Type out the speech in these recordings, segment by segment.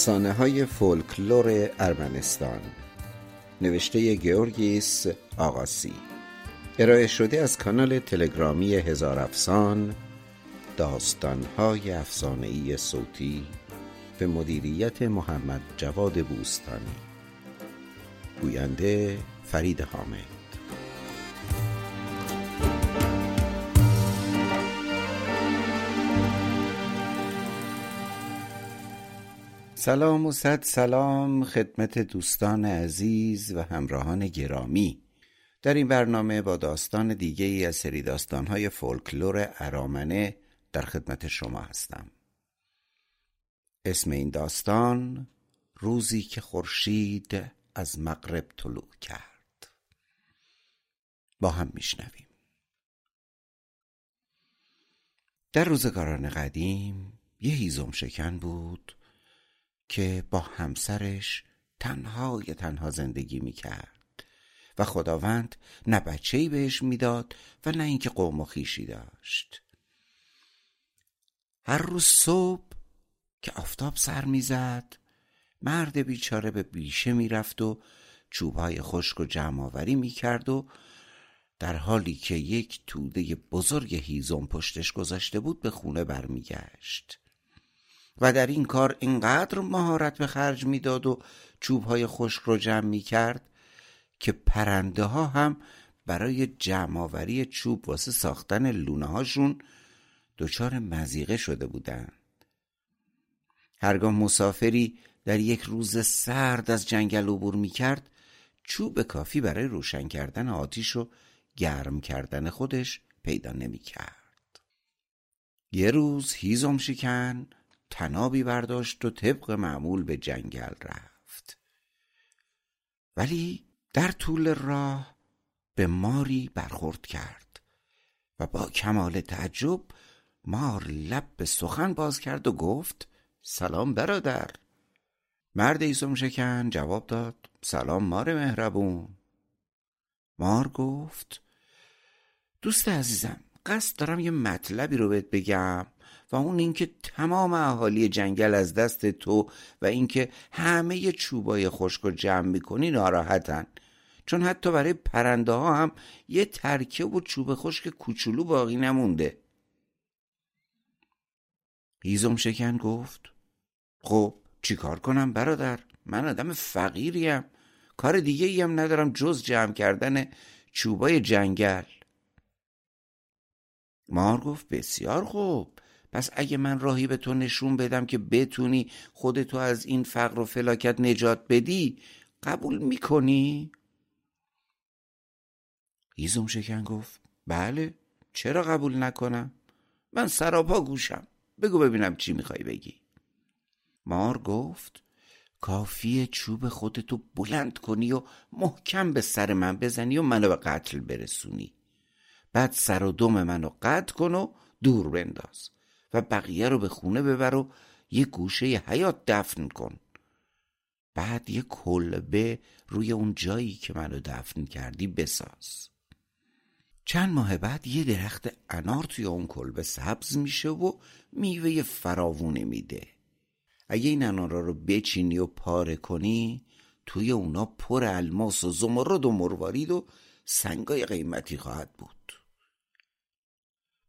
افسانه های فولکلور ارمنستان. نوشته گیورگیس آقاسی ارائه شده از کانال تلگرامی هزار افسان داستان های افسانه صوتی به مدیریت محمد جواد بوستانی. گوینده فرید حامد. سلام و صد سلام خدمت دوستان عزیز و همراهان گرامی. در این برنامه با داستان دیگه ای از سری داستانهای فولکلور ارامنه در خدمت شما هستم. اسم این داستان روزی که خورشید از مغرب طلوع کرد. با هم میشنویم. در روزگاران قدیم یه هیزم شکن بود که با همسرش تنهای تنها زندگی می‌کرد. و خداوند نه بچهی بهش می‌داد و نه اینکه قوم و خیشی داشت. هر روز صبح که آفتاب سر می‌زد مرد بیچاره به بیشه می‌رفت و چوبهای خشک و جمع آوری می‌کرد و در حالی که یک توده بزرگ هیزم پشتش گذاشته بود به خونه برمیگشت. و در این کار اینقدر مهارت به خرج می‌داد و چوبهای خشک رو جمع می کرد که پرنده ها هم برای جمعآوری چوب واسه ساختن لونه هاشون دچار مزیقه شده بودند. هرگاه مسافری در یک روز سرد از جنگل عبور می کرد چوب کافی برای روشن کردن آتیش و گرم کردن خودش پیدا نمی کرد. یه روز هیزم شکن تنابی برداشت و طبق معمول به جنگل رفت. ولی در طول راه به ماری برخورد کرد و با کمال تعجب مار لب به سخن باز کرد و گفت سلام برادر. مرد ایسم شکن جواب داد سلام مار مهربون. مار گفت دوست عزیزم قصد دارم یه مطلبی رو بهت بگم و اون اینکه تمام اهالی جنگل از دست تو و اینکه همه چوبای خشک رو جمع می‌کنی ناراحتن. چون حتی برای پرنده ها هم یه ترکه و چوب خشک کوچولو باقی نمونده. هیزم شکن گفت خب چیکار کنم برادر؟ من آدم فقیریم. کار دیگه ای هم ندارم جز جمع کردن چوبای جنگل. مار گفت بسیار خوب پس اگه من راهی به تو نشون بدم که بتونی خودتو از این فقر و فلاکت نجات بدی قبول می‌کنی؟ هیزم شکن گفت بله چرا قبول نکنم؟ من سراپا گوشم بگو ببینم چی می‌خوای بگی مار گفت کافی چوب خودتو بلند کنی و محکم به سر من بزنی و منو به قتل برسونی بعد سر و دم منو قطع کن و دور بنداز و بقیه رو به خونه ببر و یه گوشه حیات دفن کن. بعد یه کلبه روی اون جایی که منو دفن کردی بساز. چند ماه بعد یه درخت انار توی اون کلبه سبز میشه و میوه فراوونه میده. اگه این انارا رو بچینی و پاره کنی توی اونا پر الماس و زمرد و مروارید و سنگای قیمتی خواهد بود.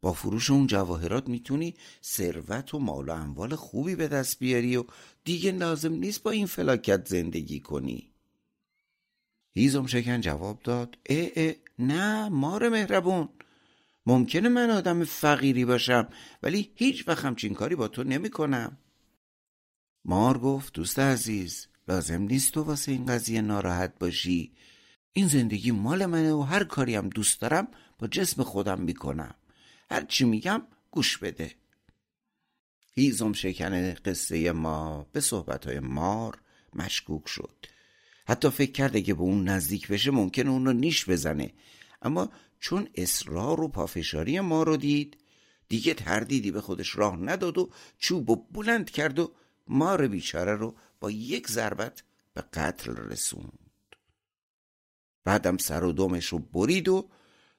با فروش اون جواهرات می‌تونی ثروت و مال و اموال خوبی به دست بیاری و دیگه لازم نیست با این فلاکت زندگی کنی. هیزم شکن جواب داد اه اه نه مار مهربون. ممکنه من آدم فقیری باشم ولی هیچ وقت همچین کاری با تو نمی کنم مار گفت دوست عزیز لازم نیست تو واسه این قضیه ناراحت باشی. این زندگی مال منه و هر کاری دوست دارم با جسم خودم می‌کنم. هر چی میگم گوش بده. هیزم شکن قصه ما به صحبتهای مار مشکوک شد. حتی فکر کرده که به اون نزدیک بشه ممکن اون رو نیش بزنه. اما چون اصرار و پافشاری ما رو دید دیگه تردیدی به خودش راه نداد و چوب و بلند کرد و مار بیچاره رو با یک ضربت به قتل رسوند. بعدم سر و دمش رو برید و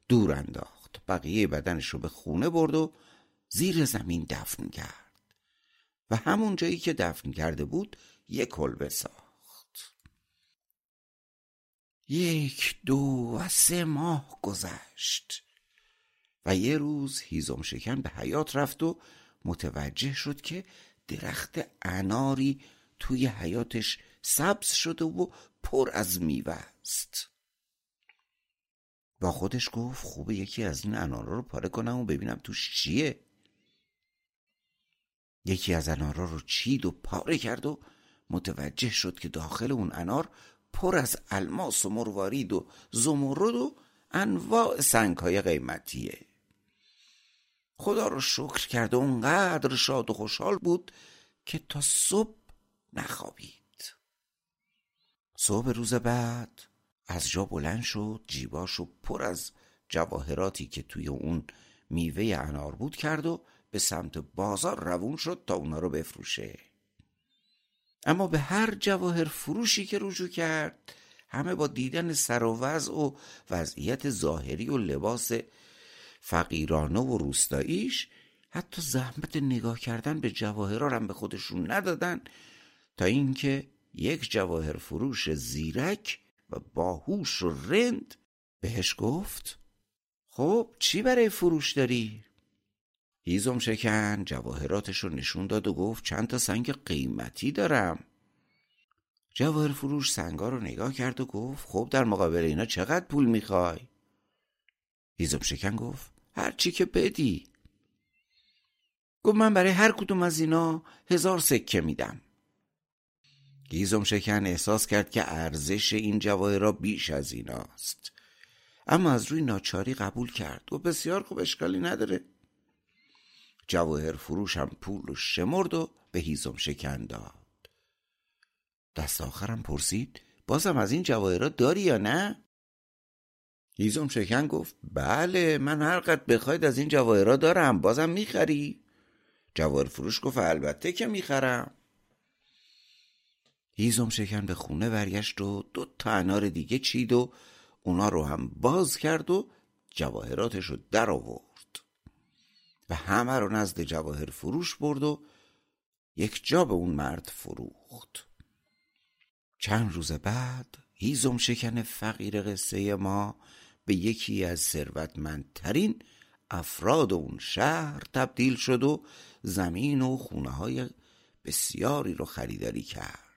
دور انداخت. بقیه بدنش رو به خونه برد و زیر زمین دفن کرد. و همون جایی که دفن کرده بود یک کلبه ساخت. یک دو و سه ماه گذشت. و یه روز هیزم شکن به حیات رفت و متوجه شد که درخت اناری توی حیاتش سبز شده و پر از میوه است. با خودش گفت خوبه یکی از این انارا رو پاره کنم و ببینم توش چیه. یکی از انارا رو چید و پاره کرد و متوجه شد که داخل اون انار پر از الماس و مروارید و زمرد و انواع سنگ های قیمتیه. خدا رو شکر کرد و اونقدر شاد و خوشحال بود که تا صبح نخوابید. صبح روز بعد از جا بلند شد جیباشو پر از جواهراتی که توی اون میوه انار بود کرد و به سمت بازار روون شد تا اونا رو بفروشه. اما به هر جواهر فروشی که رجوع کرد همه با دیدن سر و وضع و وضعیت ظاهری و لباس فقیرانه و روستاییش حتی زحمت نگاه کردن به جواهرا هم به خودشون ندادن تا اینکه یک جواهر فروش زیرک و باهوش و رند بهش گفت خب چی برای فروش داری؟ هیزم شکن جواهراتش رو نشون داد و گفت چند تا سنگ قیمتی دارم جواهر فروش سنگا رو نگاه کرد و گفت خب در مقابل اینا چقدر پول می‌خوای؟ هیزم شکن گفت هر چی که بدی گفت من برای هر کدوم از اینا هزار سکه میدم گیزم شکن احساس کرد که ارزش این جواهرها بیش از ایناست اما از روی ناچاری قبول کرد و بسیار خوب اشکالی نداره جواهر فروش هم پول رو شمرد و به هیزم شکن داد دست آخرم پرسید بازم از این جواهرات داری یا نه؟ هیزم شکن گفت بله من هر قد بخواید از این جواهرات دارم بازم می‌خری؟ جواهر فروش گفت البته که می‌خرم هیزم شکن به خونه برگشت و دو تا انار دیگه چید و اونا رو هم باز کرد و جواهراتش رو در آورد. و همه رو نزد جواهر فروش برد و یک جا به اون مرد فروخت. چند روز بعد هیزم شکن فقیر قصه ما به یکی از ثروتمندترین افراد اون شهر تبدیل شد و زمین و خونه های بسیاری رو خریداری کرد.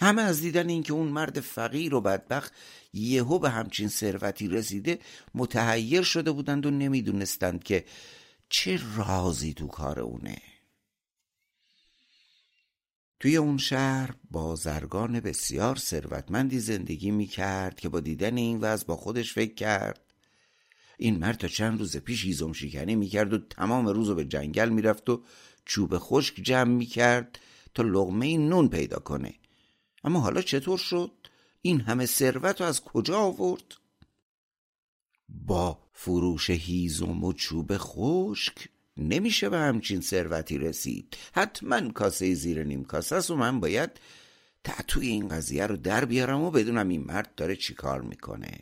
همه از دیدن اینکه اون مرد فقیر و بدبخت یهو به همچین ثروتی رسیده متحیر شده بودند و نمی‌دونستند که چه رازی تو کار اونه. توی اون شهر بازرگان بسیار ثروتمندی زندگی می کرد که با دیدن این وضع با خودش فکر کرد. این مرد تا چند روز پیش هیزم شکنی می‌کرد و تمام روز رو به جنگل می‌رفت و چوب خشک جمع می‌کرد تا لغمه نون پیدا کنه. اما حالا چطور شد؟ این همه ثروت رو از کجا آورد؟ با فروش هیزم و چوب خشک نمیشه به همچین ثروتی رسید. حتما کاسه زیر نیم کاسه است و من باید تعتوی این قضیه رو در بیارم و بدونم این مرد داره چی کار می‌کنه.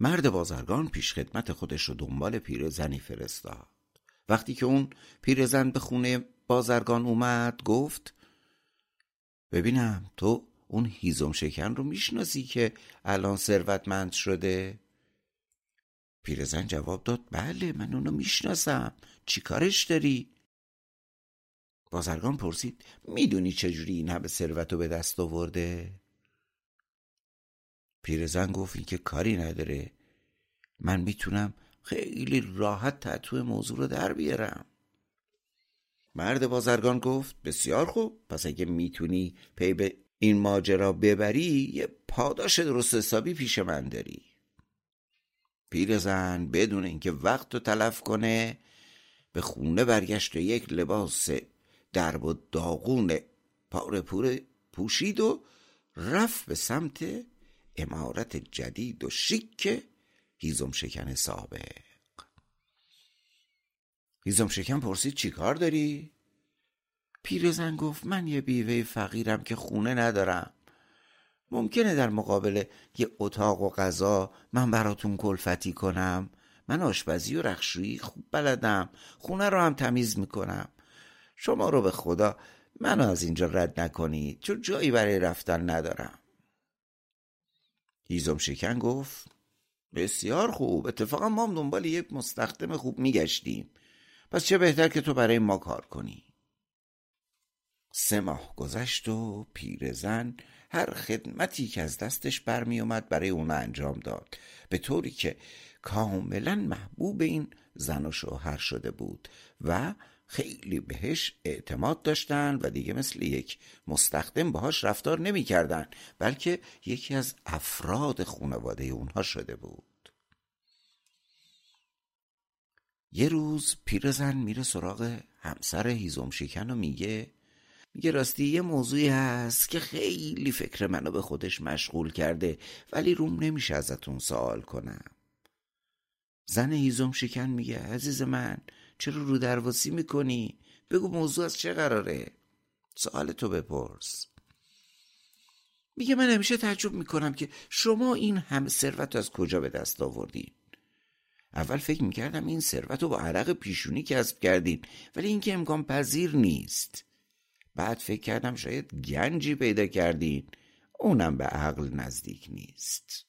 مرد بازرگان پیش خدمت خودش رو دنبال پیرزنی فرستاد. وقتی که اون پیرزن به خونه بازرگان اومد گفت ببینم تو اون هیزم شکن رو می‌شناسی که الان ثروتمند شده پیرزن جواب داد بله من اونو می‌شناسم چی کارش داری؟ بازرگان پرسید می‌دونی چجوری این همه ثروت رو به دست آورده؟ پیرزن گفت این که کاری نداره من می‌تونم خیلی راحت تطوع موضوع رو در بیارم مرد بازرگان گفت بسیار خوب پس اگه می‌تونی پی به این ماجرا ببری یه پاداش درست حسابی پیش من داری. پیرزن بدون اینکه وقت رو تلف کنه به خونه برگشت و یک لباس درب و داغون پاره پوره پوشید و رفت به سمت امارت جدید و شیک هیزم شکن سابق هیزم شکن پرسید چی کار داری؟ پیرزن گفت من یه بیوه فقیرم که خونه ندارم. ممکنه در مقابل یه اتاق و غذا من براتون کلفتی کنم. من آشپزی و رخشویی خوب بلدم. خونه رو هم تمیز می‌کنم. شما رو به خدا منو از اینجا رد نکنید چون جایی برای رفتن ندارم. هیزم شکن گفت بسیار خوب. اتفاقا ما هم دنبال یک مستخدم خوب میگشتیم. پس چه بهتر که تو برای ما کار کنی؟ سه ماه گذشت و پیرزن هر خدمتی که از دستش برمی اومد برای اون انجام داد. به طوری که کاملا محبوب این زن و شوهر شده بود و خیلی بهش اعتماد داشتن و دیگه مثل یک مستخدم باهاش رفتار نمی‌کردن بلکه یکی از افراد خانواده اونها شده بود. یه روز پیرزن میره سراغ همسر هیزم شکن و میگه میگه راستی یه موضوعی هست که خیلی فکر منو به خودش مشغول کرده ولی روم نمیشه ازتون سوال کنم زن هیزم شکن میگه عزیز من چرا رو درواسی می‌کنی؟ بگو موضوع از چه قراره؟ سوال تو بپرس میگه من همیشه تعجب می‌کنم که شما این همه ثروت از کجا به دست آوردین اول فکر می‌کردم این ثروت رو با عرق پیشونی کسب کردین ولی اینکه امکان پذیر نیست. بعد فکر کردم شاید گنجی پیدا کردین. اونم به عقل نزدیک نیست.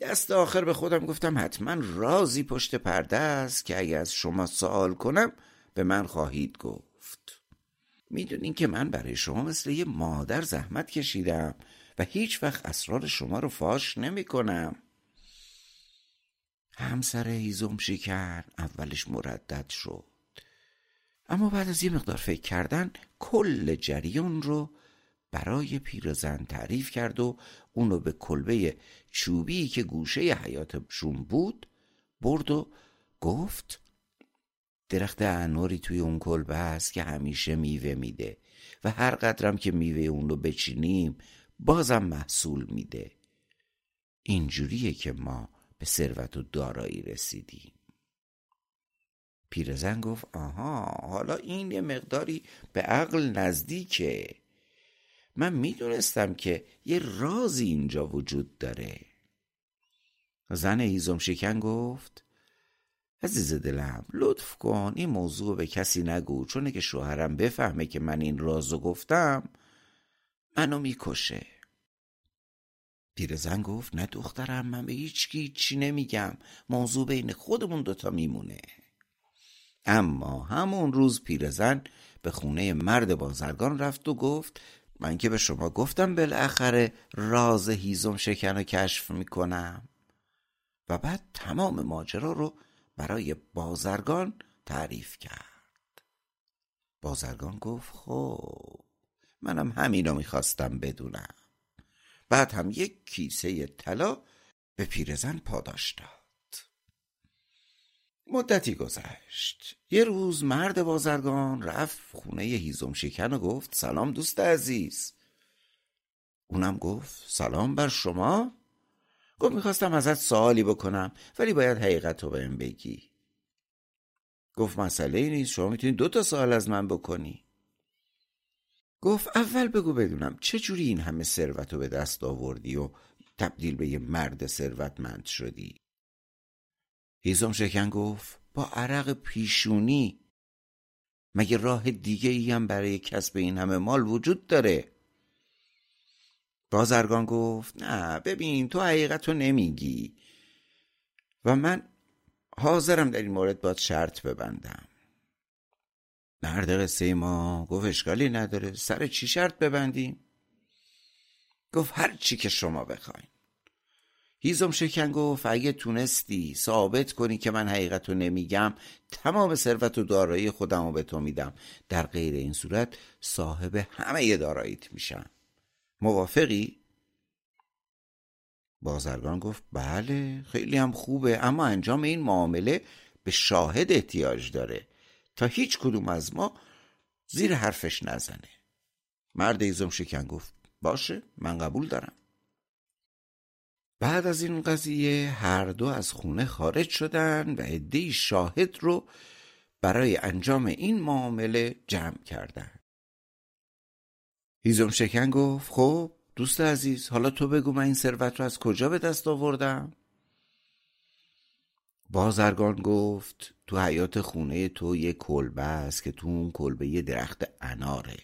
دست آخر به خودم گفتم حتما رازی پشت پرده است که اگه از شما سوال کنم به من خواهید گفت. می‌دونین که من برای شما مثل یه مادر زحمت کشیدم و هیچ وقت اسرار شما رو فاش نمی کنم همسر هیزم شکن اولش مردد شد. اما بعد از یه مقدار فکر کردن کل جریان رو برای پیرزن تعریف کرد و اونو به کلبه چوبی که گوشه حیاتشون بود برد و گفت درخت انوری توی اون کلبه هست که همیشه میوه میده و هر قدرم که میوه اون رو بچینیم بازم محصول میده. اینجوریه که ما به ثروت و دارایی رسیدیم پیرزن گفت آها حالا این یه مقداری به عقل نزدیکه. من می‌دونستم که یه رازی اینجا وجود داره. زن هیزم شکن گفت عزیز دلم لطف کن این موضوع به کسی نگو. چون که شوهرم بفهمه که من این رازو گفتم منو می‌کشه. پیرزن گفت نه دخترم من به هیچ چی نمیگم. موضوع بین خودمون دوتا میمونه. اما همون روز پیرزن به خونه مرد بازرگان رفت و گفت من که به شما گفتم بالاخره راز هیزم شکن رو کشف می‌کنم. و بعد تمام ماجرا رو برای بازرگان تعریف کرد. بازرگان گفت خب منم همینو می‌خواستم بدونم. بعد هم یک کیسه طلا به پیرزن پاداش داد. مدتی گذشت. یه روز مرد بازرگان رفت خونه هیزم شکن و گفت سلام دوست عزیز. اونم گفت سلام بر شما. گفت می‌خواستم ازت سوالی بکنم ولی باید حقیقت رو بهم بگی. گفت مسئله نیست شما می‌تونید دو تا سوال از من بکنی. گفت اول بگو بدونم چه جوری این همه ثروت رو به دست آوردی و تبدیل به یه مرد ثروتمند شدی؟ هیزم شکن گفت با عرق پیشونی. مگه راه دیگه ای هم برای کسب این همه مال وجود داره؟ بازرگان گفت نه ببین تو حقیقت رو نمیگی. و من حاضرم در این مورد باید شرط ببندم. مرد قصه ما گفت اشکالی نداره. سر چی شرط ببندیم؟ گفت هر چی که شما بخواین. هیزم شکن گفت اگه تونستی ثابت کنی که من حقیقت رو نمیگم تمام ثروت و دارایی خودم رو به تو میدم. در غیر این صورت صاحب همه داراییت میشم. موافقی؟ بازرگان گفت بله خیلی هم خوبه اما انجام این معامله به شاهد احتیاج داره. تا هیچ کدوم از ما زیر حرفش نزنه. مرد ایزم شکن گفت باشه من قبول دارم. بعد از این قضیه هر دو از خونه خارج شدن و عدهای شاهد رو برای انجام این معامله جمع کردن. هیزم شکن گفت خب دوست عزیز حالا تو بگو من این ثروت رو از کجا به دست آوردم؟ بازرگان گفت تو حیات خونه تو یه کلبه است که تو اون کلبه یه درخت اناره.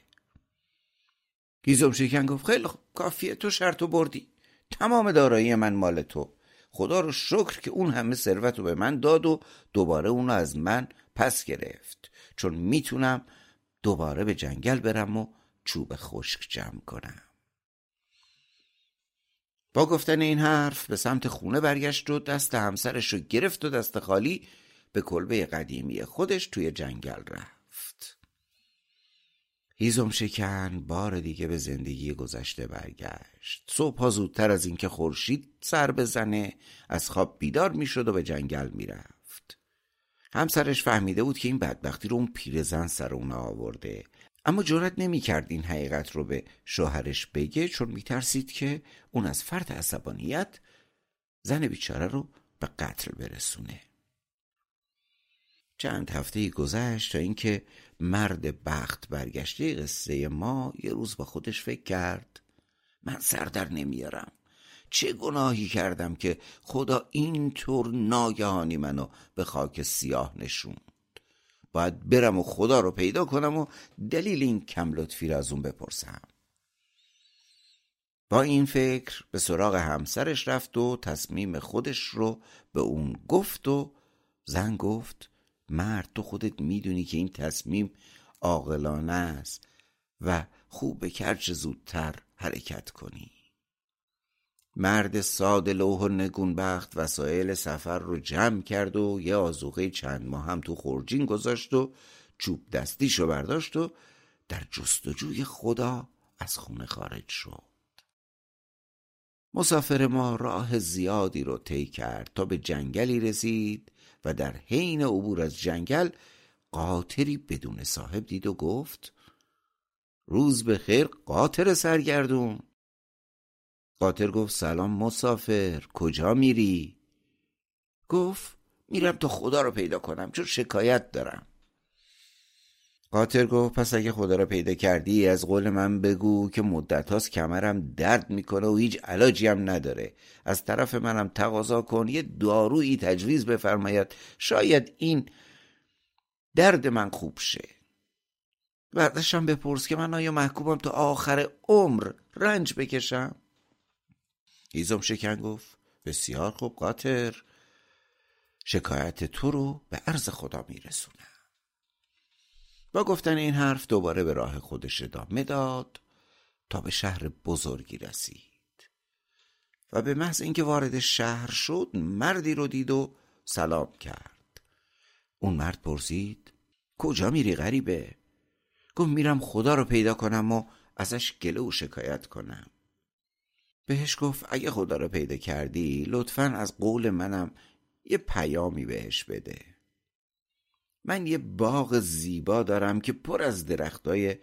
هیزم شکن گفت خیلی خوب کافیه تو شرطو بردی. تمام دارایی من مال تو. خدا رو شکر که اون همه ثروت رو به من داد و دوباره اونو از من پس گرفت. چون می‌تونم دوباره به جنگل برم و چوب خشک جمع کنم. با گفتن این حرف به سمت خونه برگشت و دست همسرش رو گرفت و دست خالی به کلبه قدیمی خودش توی جنگل رفت. هیزم شکن بار دیگه به زندگی گذشته برگشت. صبح زودتر از اینکه خورشید سر بزنه از خواب بیدار می‌شد و به جنگل می‌رفت. همسرش فهمیده بود که این بدبختی رو اون پیرزن سر اون آورده. اما جرأت نمی‌کرد این حقیقت رو به شوهرش بگه چون میترسید که اون از فرد عصبانیت زن بیچاره رو به قتل برسونه. چند هفته گذشت تا اینکه مرد بخت برگشته قصه ما یه روز با خودش فکر کرد. من سر در نمیارم. چه گناهی کردم که خدا اینطور ناگهانی منو به خاک سیاه نشوند. باید برم و خدا رو پیدا کنم و دلیل این کم لطفی را از اون بپرسم. با این فکر به سراغ همسرش رفت و تصمیم خودش رو به اون گفت و زن گفت مرد تو خودت می‌دونی که این تصمیم عاقلانه است و خوب کرچ زودتر حرکت کنی. مرد ساده لوح و نگونبخت وسایل سفر رو جمع کرد و یه آزوغه چند ماه هم تو خورجین گذاشت و چوب دستیشو برداشت و در جستجوی خدا از خونه خارج شد. مسافر ما راه زیادی رو طی کرد تا به جنگلی رسید و در حین عبور از جنگل قاطری بدون صاحب دید و گفت روز به خیر قاطر سرگردون. قاطر گفت سلام مسافر کجا میری؟ گفت میرم تا خدا رو پیدا کنم چون شکایت دارم. قاطر گفت پس اگه خدا رو پیدا کردی از قول من بگو که مدت هاست کمرم درد می‌کنه و هیچ علاجی هم نداره. از طرف منم تقاضا کن یه دارویی تجویز بفرماید. شاید این درد من خوب شه. بعدشم بپرس که من آیا محکومم تا آخر عمر رنج بکشم؟ هیزم شکن گفت بسیار خوب قاطر. شکایت تو رو به عرض خدا میرسونم. با گفتن این حرف دوباره به راه خودش ادامه داد تا به شهر بزرگی رسید. و به محض اینکه وارد شهر شد مردی رو دید و سلام کرد. اون مرد پرسید کجا میری غریبه؟ گفت میرم خدا رو پیدا کنم و ازش گله و شکایت کنم. بهش گفت اگه خدا رو پیدا کردی لطفا از قول منم یه پیامی بهش بده. من یه باغ زیبا دارم که پر از درختای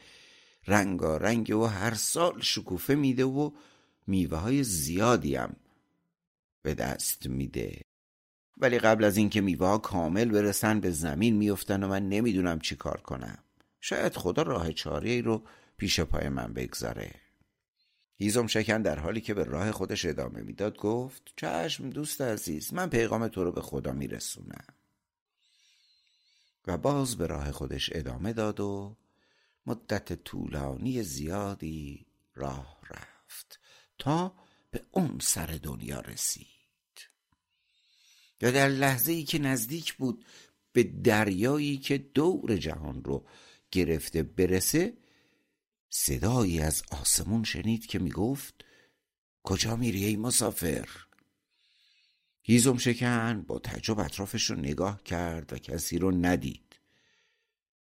رنگارنگ و هر سال شکوفه میده و میوه های هم به دست میده. ولی قبل از اینکه میوه ها کامل برسن به زمین میفتن و من نمی‌دونم چی کار کنم. شاید خدا راه چاره رو پیش پای من بگذاره. هیزم شکن در حالی که به راه خودش ادامه می‌داد گفت چشم دوست عزیز من پیغام تو رو به خدا میرسونم. و باز به راه خودش ادامه داد و مدت طولانی زیادی راه رفت تا به اون سر دنیا رسید. یا در لحظه ای که نزدیک بود به دریایی که دور جهان رو گرفته برسه صدایی از آسمون شنید که می‌گفت کجا میری ای مسافر؟ هیزم شکن با تعجب اطرافش رو نگاه کرد و کسی رو ندید.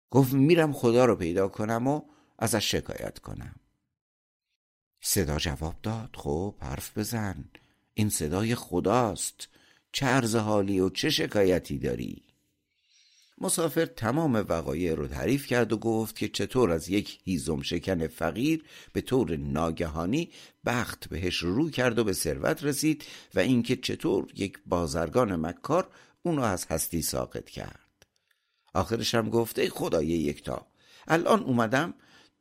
گفت میرم خدا رو پیدا کنم و ازش شکایت کنم. صدا جواب داد خب حرف بزن. این صدای خداست. چه عرض حالی و چه شکایتی داری؟ مسافر تمام وقایع رو تعریف کرد و گفت که چطور از یک هیزم شکن فقیر به طور ناگهانی بخت بهش رو کرد و به ثروت رسید و اینکه چطور یک بازرگان مکار اونو از هستی ساقط کرد. آخرش هم گفت ای خدای یکتا الان اومدم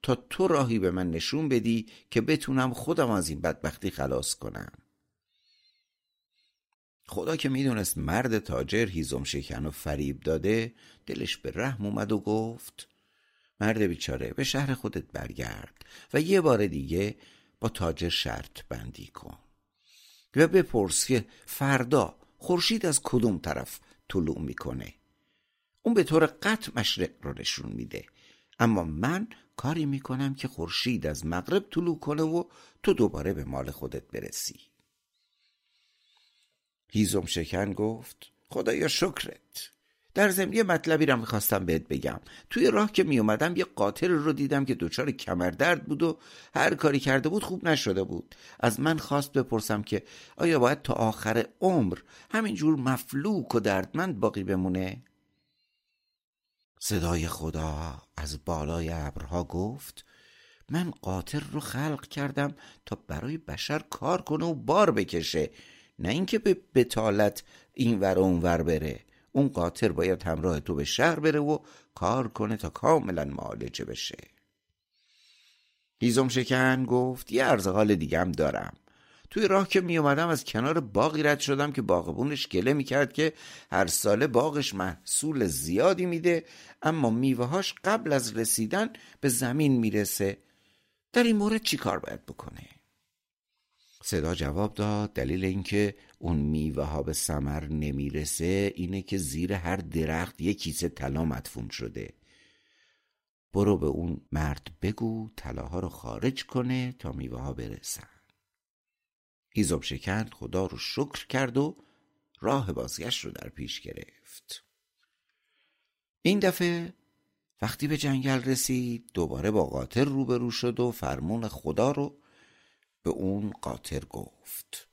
تا تو راهی به من نشون بدی که بتونم خودم از این بدبختی خلاص کنم. خدا که می‌دونست مرد تاجر هیزم شکن و فریب داده دلش به رحم اومد و گفت مرد بیچاره به شهر خودت برگرد و یه بار دیگه با تاجر شرط بندی کن. و بپرس که فردا خورشید از کدوم طرف طلوع می‌کنه؟ اون به طور قطع مشرق رو نشون میده. اما من کاری می‌کنم که خورشید از مغرب طلوع کنه و تو دوباره به مال خودت برسی. هیزم شکن گفت خدایا شکرت. در ضمن یه مطلبی رو می‌خواستم بهت بگم. توی راه که میومدم یه قاتل رو دیدم که دچار کمردرد بود و هر کاری کرده بود خوب نشده بود. از من خواست بپرسم که آیا باید تا آخر عمر همینجور مفلوک و دردمند باقی بمونه؟ صدای خدا از بالای ابرها گفت من قاطر رو خلق کردم تا برای بشر کار کنه و بار بکشه. نه اینکه به بتالت این ور اون ور بره. اون قاطر باید همراه تو به شهر بره و کار کنه تا کاملا معالجه بشه. هیزم شکن گفت یه ارزقال دیگه هم دارم. توی راه که می اومدم از کنار باقی رد شدم که باغبونش گله می‌کرد که هر ساله باغش محصول زیادی میده اما میوهاش قبل از رسیدن به زمین می‌رسه. در این مورد چی کار باید بکنه؟ صدا جواب داد. دلیل اینکه اون میوه ها به ثمر نمی‌رسه اینه که زیر هر درخت یک کیسه طلا مدفون شده. برو به اون مرد بگو طلاها رو خارج کنه تا میوه ها برسن. هیزم شکن خدا رو شکر کرد و راه بازگشت رو در پیش گرفت. این دفعه وقتی به جنگل رسید دوباره با قاطر روبرو شد و فرمون خدا رو به اون قاطر گفت.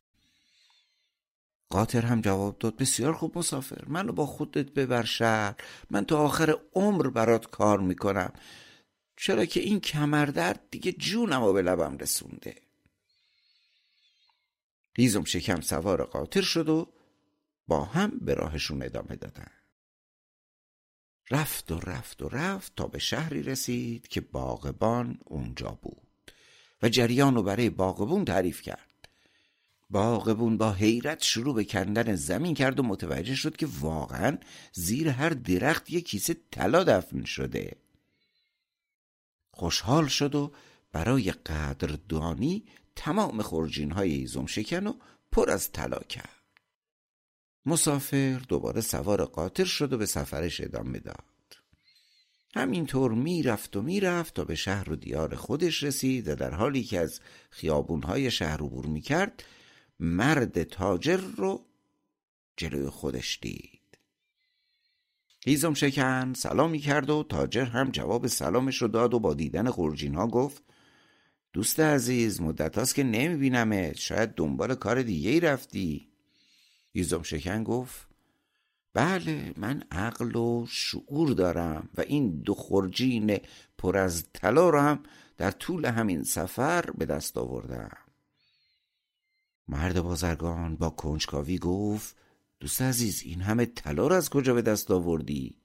قاطر هم جواب داد بسیار خوب مسافر منو با خودت ببر شهر من تا آخر عمر برات کار می‌کنم. چرا که این کمردرد دیگه جونم رو به لبم رسونده. هیزم شکم سوار قاطر شد و با هم به راهشون ادامه دادن. رفت و رفت و رفت تا به شهری رسید که باغبان اونجا بود. و جریان رو برای باغبون تعریف کرد. باغبون با حیرت شروع به کندن زمین کرد و متوجه شد که واقعا زیر هر درخت یک کیسه طلا دفن شده. خوشحال شد و برای قدردانی تمام خورجین های ایزم شکن و پر از طلا کرد. مسافر دوباره سوار قاطر شد و به سفرش ادامه داد. همینطور می‌رفت و می‌رفت تا به شهر و دیار خودش رسید و در حالی که از خیابونهای شهر عبور می‌کرد مرد تاجر رو جلوی خودش دید. هیزم شکن سلامی کرد و تاجر هم جواب سلامش رو داد و با دیدن خورجین ها گفت دوست عزیز مدت هاست که نمیبینمت شاید دنبال کار دیگه ای رفتی. یوزم شکن گفت بله من عقل و شعور دارم و این دو خورجین پر از طلا رو هم در طول همین سفر به دست آوردم. مرد بازرگان با کنجکاوی گفت دوست عزیز این همه طلا رو از کجا به دست آوردی؟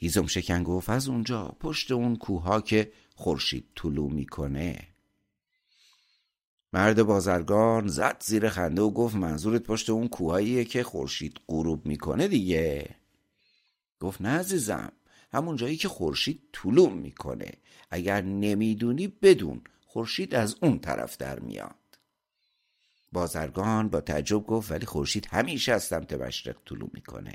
هیزم شکن گفت از اونجا پشت اون کوها که خورشید طلوع می‌کنه. مرد بازرگان زد زیر خنده و گفت منظورت پشت اون کوهاییه که خورشید غروب می‌کنه دیگه. گفت نه عزیزم همون جایی که خورشید طلوع می‌کنه. اگر نمی‌دونی بدون خورشید از اون طرف در میاد. بازرگان با تعجب گفت ولی خورشید همیشه از سمت مشرق طلوع می‌کنه.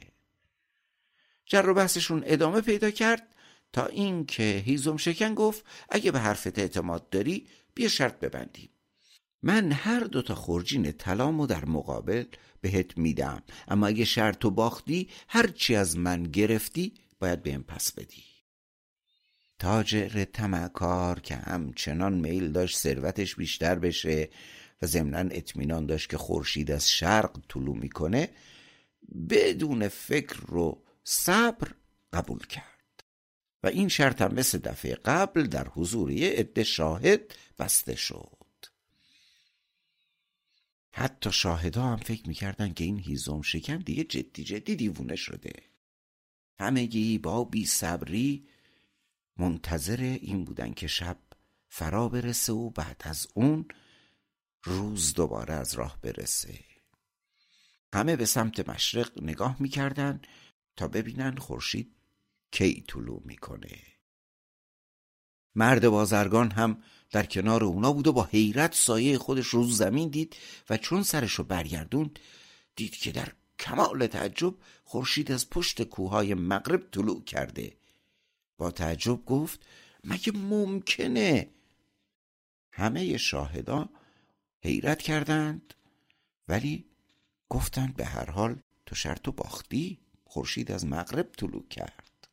جر و بحثشون ادامه پیدا کرد تا اینکه هیزم شکن گفت اگه به حرفت اعتماد داری بیا شرط ببندیم. من هر دوتا خورجین طلامو در مقابل بهت میدم. اما اگه شرط و باختی هرچی از من گرفتی باید بهم پس بدی. تاجر تمکار که همچنان میل داشت ثروتش بیشتر بشه و ضمنا اطمینان داشت که خورشید از شرق طلوع می‌کنه بدون فکر و صبر قبول کرد. و این شرط هم مثل دفعه قبل در حضور یه عده شاهد بسته شد. حتی شاهدا هم فکر می‌کردن که این هیزم شکن دیگه جدی جدی دیوونه شده. همگی با بی صبری منتظر این بودن که شب فرا برسه و بعد از اون روز دوباره از راه برسه. همه به سمت مشرق نگاه می‌کردن تا ببینن خورشید کی طلوع می‌کنه. مرد بازرگان هم در کنار اونا بود و با حیرت سایه خودش رو زمین دید و چون سرش رو برگردوند دید که در کمال تعجب خورشید از پشت کوههای مغرب طلوع کرده. با تعجب گفت مگه ممکنه؟ همه شاهدان حیرت کردند ولی گفتند به هر حال تو شرط باختی خورشید از مغرب طلوع کرد.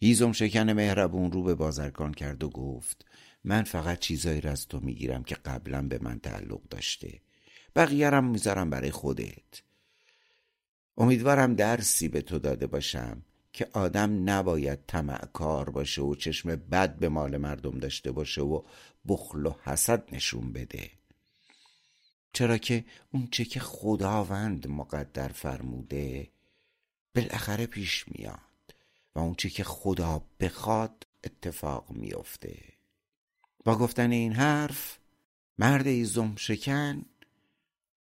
هیزم شکن مهربون رو به بازرگان کرد و گفت من فقط چیزایی را از تو می‌گیرم که قبلا به من تعلق داشته. بقیه می‌ذارم برای خودت. امیدوارم درسی به تو داده باشم که آدم نباید کار باشه و چشم بد به مال مردم داشته باشه و بخل و حسد نشون بده. چرا که اون چه که خداوند مقدر فرموده بالاخره پیش میاد و اون چه که خدا بخواد اتفاق میافته. با گفتن این حرف مرد ایزم شکن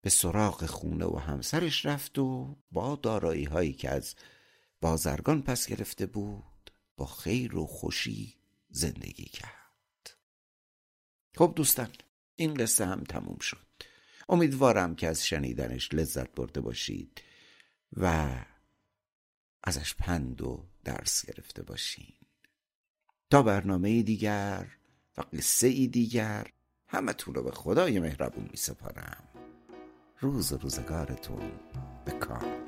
به سراغ خونه و همسرش رفت و با دارایی هایی که از بازرگان پس گرفته بود با خیر و خوشی زندگی کرد. خب دوستان این قصه هم تموم شد. امیدوارم که از شنیدنش لذت برده باشید و ازش پند و درس گرفته باشین. تا برنامه دیگر و قصه ای دیگر همتون رو به خدای مهربون می سپارم روز روزگارتون به کام